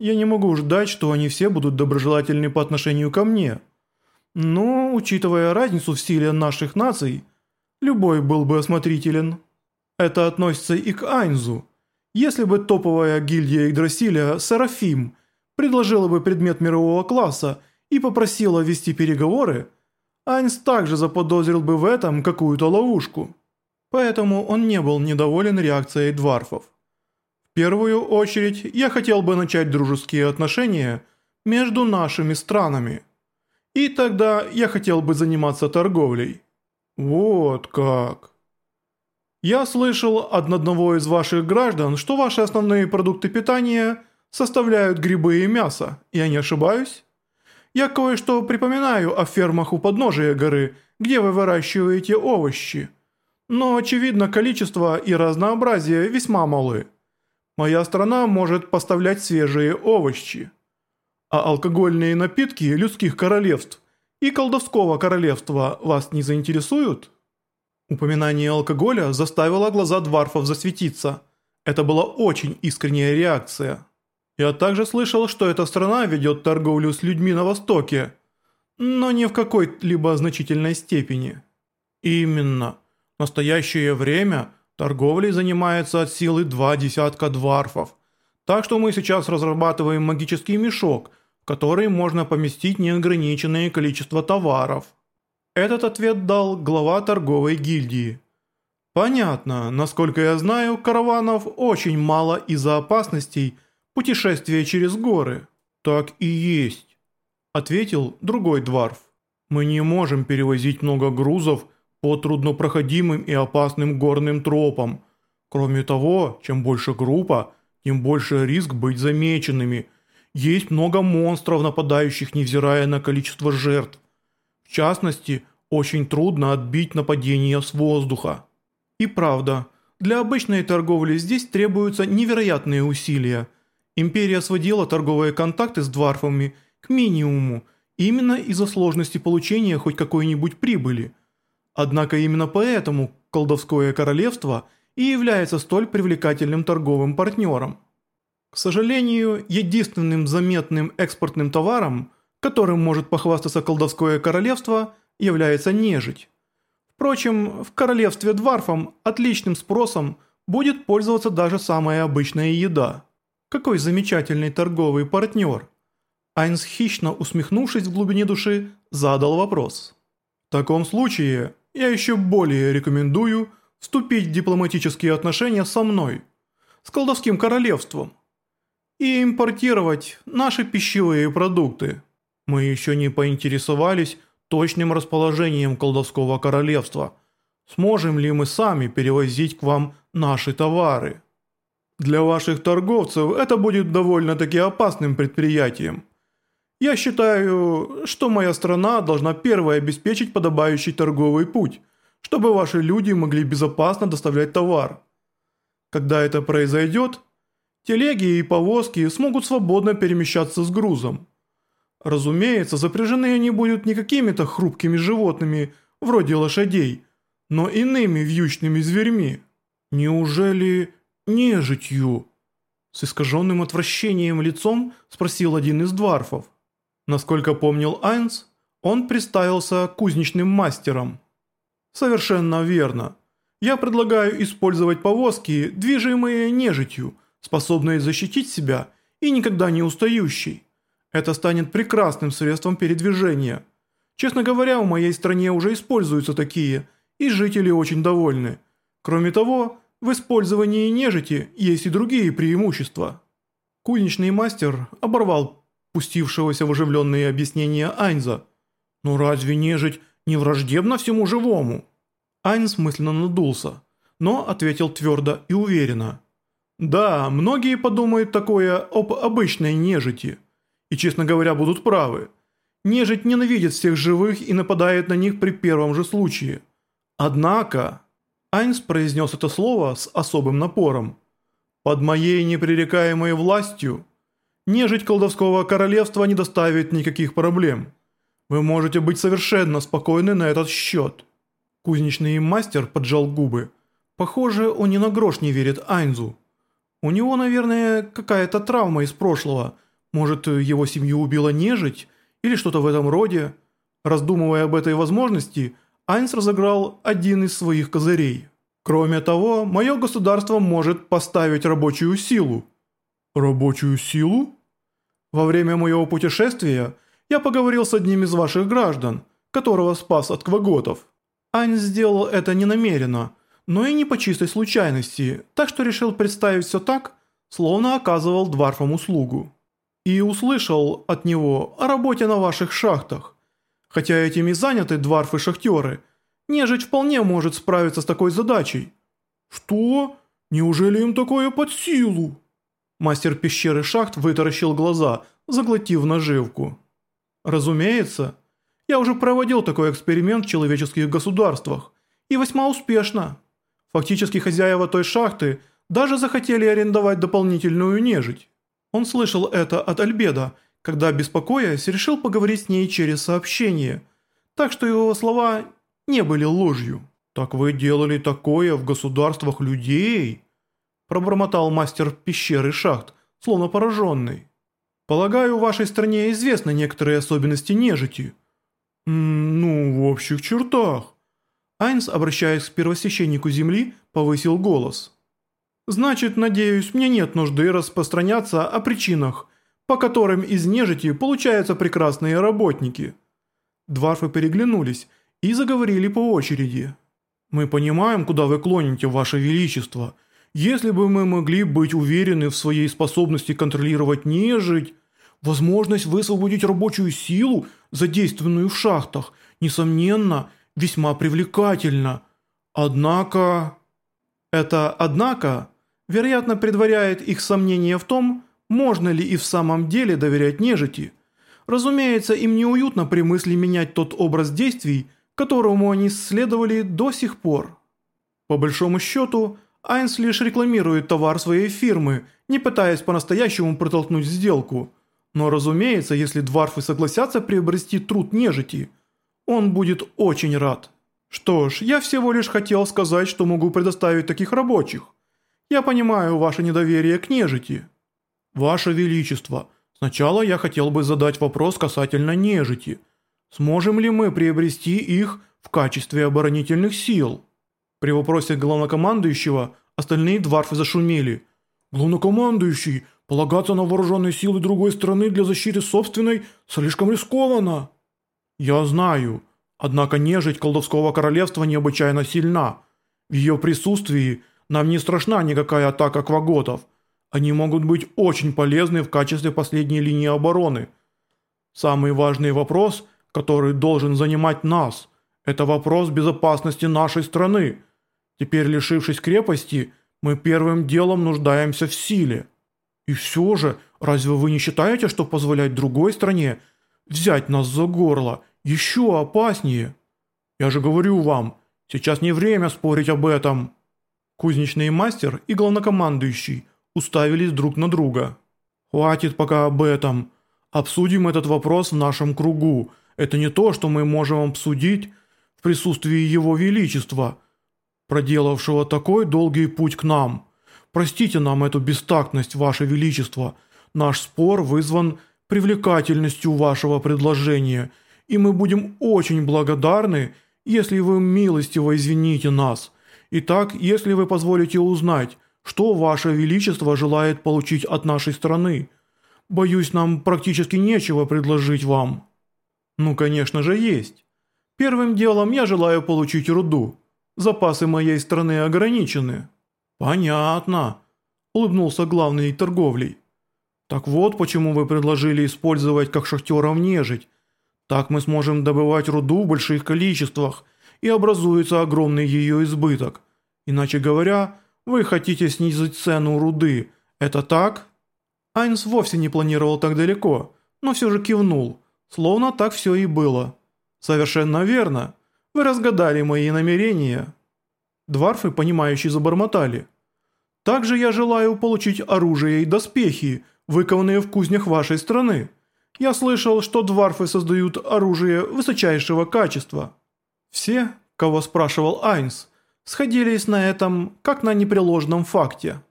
Я не могу ждать, что они все будут доброжелательны по отношению ко мне. Но, учитывая разницу в силе наших наций, любой был бы осмотрителен. Это относится и к Айнзу. Если бы топовая гильдия Игдрасиля Серафим предложила бы предмет мирового класса и попросила вести переговоры, Айнс также заподозрил бы в этом какую-то ловушку. Поэтому он не был недоволен реакцией дварфов. В первую очередь я хотел бы начать дружеские отношения между нашими странами. И тогда я хотел бы заниматься торговлей. Вот как. Я слышал от одного из ваших граждан, что ваши основные продукты питания составляют грибы и мясо. Я не ошибаюсь? Я кое-что припоминаю о фермах у подножия горы, где вы выращиваете овощи. Но, очевидно, количество и разнообразие весьма малы. Моя страна может поставлять свежие овощи. А алкогольные напитки людских королевств и колдовского королевства вас не заинтересуют? Упоминание алкоголя заставило глаза дварфов засветиться. Это была очень искренняя реакция. Я также слышал, что эта страна ведет торговлю с людьми на Востоке, но не в какой-либо значительной степени. Именно. В настоящее время торговлей занимается от силы два десятка дварфов. Так что мы сейчас разрабатываем магический мешок, в который можно поместить неограниченное количество товаров. Этот ответ дал глава торговой гильдии. Понятно, насколько я знаю, караванов очень мало из-за опасностей – путешествие через горы». «Так и есть», – ответил другой дворф. «Мы не можем перевозить много грузов по труднопроходимым и опасным горным тропам. Кроме того, чем больше группа, тем больше риск быть замеченными. Есть много монстров, нападающих, невзирая на количество жертв. В частности, очень трудно отбить нападение с воздуха. И правда, для обычной торговли здесь требуются невероятные усилия – Империя сводила торговые контакты с дварфами к минимуму именно из-за сложности получения хоть какой-нибудь прибыли. Однако именно поэтому колдовское королевство и является столь привлекательным торговым партнером. К сожалению, единственным заметным экспортным товаром, которым может похвастаться колдовское королевство, является нежить. Впрочем, в королевстве дварфам отличным спросом будет пользоваться даже самая обычная еда – какой замечательный торговый партнер!» Айнс, хищно усмехнувшись в глубине души, задал вопрос. «В таком случае я еще более рекомендую вступить в дипломатические отношения со мной, с колдовским королевством, и импортировать наши пищевые продукты. Мы еще не поинтересовались точным расположением колдовского королевства. Сможем ли мы сами перевозить к вам наши товары?» Для ваших торговцев это будет довольно-таки опасным предприятием. Я считаю, что моя страна должна первой обеспечить подобающий торговый путь, чтобы ваши люди могли безопасно доставлять товар. Когда это произойдет, телеги и повозки смогут свободно перемещаться с грузом. Разумеется, запряжены они будут не какими-то хрупкими животными, вроде лошадей, но иными вьючными зверьми. Неужели нежитью?» С искаженным отвращением лицом спросил один из дварфов. Насколько помнил Айнс, он представился кузнечным мастером. «Совершенно верно. Я предлагаю использовать повозки, движимые нежитью, способные защитить себя и никогда не устающей. Это станет прекрасным средством передвижения. Честно говоря, в моей стране уже используются такие, и жители очень довольны. Кроме того, в использовании нежити есть и другие преимущества. Кузнечный мастер оборвал пустившегося в оживленные объяснения Айнза. «Но разве нежить не враждебна всему живому?» Айнз мысленно надулся, но ответил твердо и уверенно. «Да, многие подумают такое об обычной нежити, и, честно говоря, будут правы. Нежить ненавидит всех живых и нападает на них при первом же случае. Однако...» Айнс произнес это слово с особым напором. «Под моей непререкаемой властью нежить колдовского королевства не доставит никаких проблем. Вы можете быть совершенно спокойны на этот счет». Кузнечный мастер поджал губы. Похоже, он ни на грош не верит Айнзу. У него, наверное, какая-то травма из прошлого, Может, его семью убила нежить или что-то в этом роде? Раздумывая об этой возможности, Айнс разыграл один из своих козырей. Кроме того, мое государство может поставить рабочую силу. Рабочую силу? Во время моего путешествия я поговорил с одним из ваших граждан, которого спас от кваготов. Айнс сделал это не намеренно, но и не по чистой случайности, так что решил представить все так, словно оказывал дварфам услугу. И услышал от него о работе на ваших шахтах. Хотя этим и заняты дварфы-шахтеры, нежить вполне может справиться с такой задачей. Что? Неужели им такое под силу? Мастер пещеры шахт вытаращил глаза, заглотив наживку. Разумеется, я уже проводил такой эксперимент в человеческих государствах, и весьма успешно. Фактически хозяева той шахты даже захотели арендовать дополнительную нежить. Он слышал это от Альбеда, когда, беспокоясь, решил поговорить с ней через сообщение, так что его слова не были ложью. «Так вы делали такое в государствах людей?» Пробормотал мастер пещеры шахт, словно пораженный. «Полагаю, в вашей стране известны некоторые особенности нежити». «Ну, в общих чертах». Айнс, обращаясь к первосвященнику земли, повысил голос. «Значит, надеюсь, мне нет нужды распространяться о причинах, по которым из нежити получаются прекрасные работники». Дварфы переглянулись и заговорили по очереди. «Мы понимаем, куда вы клоните, ваше величество. Если бы мы могли быть уверены в своей способности контролировать нежить, возможность высвободить рабочую силу, задействованную в шахтах, несомненно, весьма привлекательна. Однако...» Это «однако» вероятно предваряет их сомнение в том, можно ли и в самом деле доверять нежити. Разумеется, им неуютно при мысли менять тот образ действий, которому они следовали до сих пор. По большому счету, Айнс лишь рекламирует товар своей фирмы, не пытаясь по-настоящему протолкнуть сделку. Но разумеется, если дварфы согласятся приобрести труд нежити, он будет очень рад. Что ж, я всего лишь хотел сказать, что могу предоставить таких рабочих. Я понимаю ваше недоверие к нежити. Ваше Величество, сначала я хотел бы задать вопрос касательно нежити. Сможем ли мы приобрести их в качестве оборонительных сил? При вопросе главнокомандующего остальные дварфы зашумели. «Главнокомандующий, полагаться на вооруженные силы другой страны для защиты собственной слишком рискованно». «Я знаю, однако нежить колдовского королевства необычайно сильна. В ее присутствии нам не страшна никакая атака кваготов. Они могут быть очень полезны в качестве последней линии обороны. Самый важный вопрос, который должен занимать нас, это вопрос безопасности нашей страны». Теперь, лишившись крепости, мы первым делом нуждаемся в силе. И все же, разве вы не считаете, что позволять другой стране взять нас за горло еще опаснее? Я же говорю вам, сейчас не время спорить об этом». Кузнечный мастер и главнокомандующий уставились друг на друга. «Хватит пока об этом. Обсудим этот вопрос в нашем кругу. Это не то, что мы можем обсудить в присутствии Его Величества» проделавшего такой долгий путь к нам. Простите нам эту бестактность, Ваше Величество. Наш спор вызван привлекательностью вашего предложения, и мы будем очень благодарны, если вы милостиво извините нас. Итак, если вы позволите узнать, что Ваше Величество желает получить от нашей страны. Боюсь, нам практически нечего предложить вам». «Ну, конечно же, есть. Первым делом я желаю получить руду». Запасы моей страны ограничены». «Понятно», – улыбнулся главный торговлей. «Так вот, почему вы предложили использовать как шахтеров нежить. Так мы сможем добывать руду в больших количествах, и образуется огромный ее избыток. Иначе говоря, вы хотите снизить цену руды. Это так?» Айнс вовсе не планировал так далеко, но все же кивнул, словно так все и было. «Совершенно верно. Вы разгадали мои намерения». Дварфы, понимающие, забормотали. «Также я желаю получить оружие и доспехи, выкованные в кузнях вашей страны. Я слышал, что дварфы создают оружие высочайшего качества». Все, кого спрашивал Айнс, сходились на этом, как на непреложном факте –